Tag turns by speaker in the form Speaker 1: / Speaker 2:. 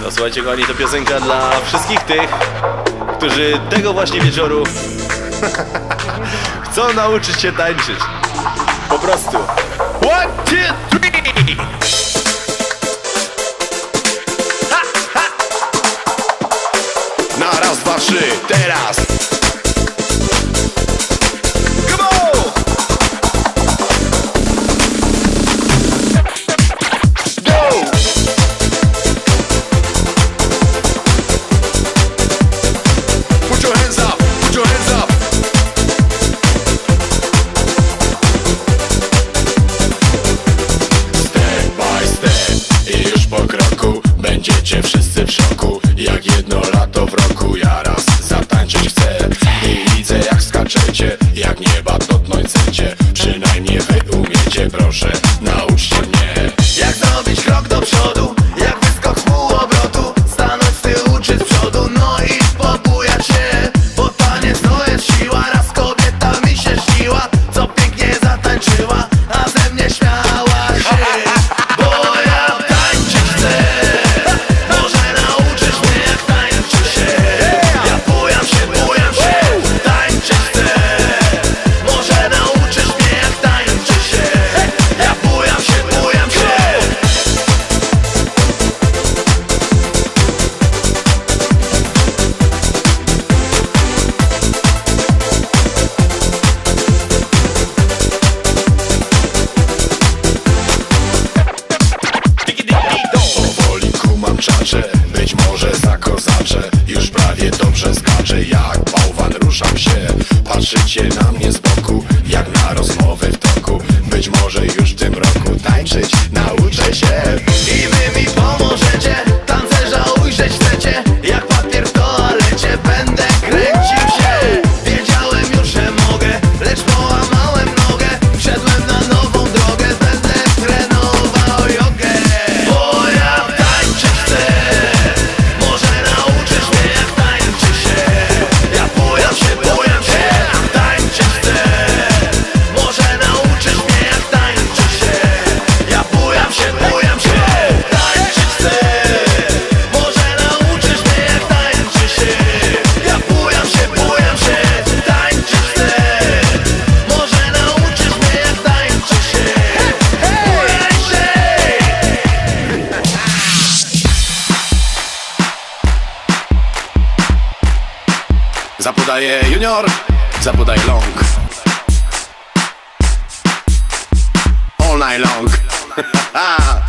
Speaker 1: No słuchajcie kochani, to piosenka dla wszystkich tych, którzy tego właśnie wieczoru chcą nauczyć się tańczyć. Po prostu. One, two, three! Ha, ha! Na raz, dwa, trzy, teraz! proszę, nauczcie mnie.
Speaker 2: Jak zrobić krok do przodu, jak wyskok z pół obrotu Stanąć z tyłu czy z przodu, no i pobujać się Bo taniec to jest siła, raz kobieta mi się śniła Co pięknie zatańczyła.
Speaker 1: Być może za kozacze Już prawie dobrze skaczę Jak bałwan ruszam się. Patrzycie na mnie z boku Jak na rozmowę w toku. Być może już w tym roku tańczyć Zapodaje junior, zapodaje long. All night long.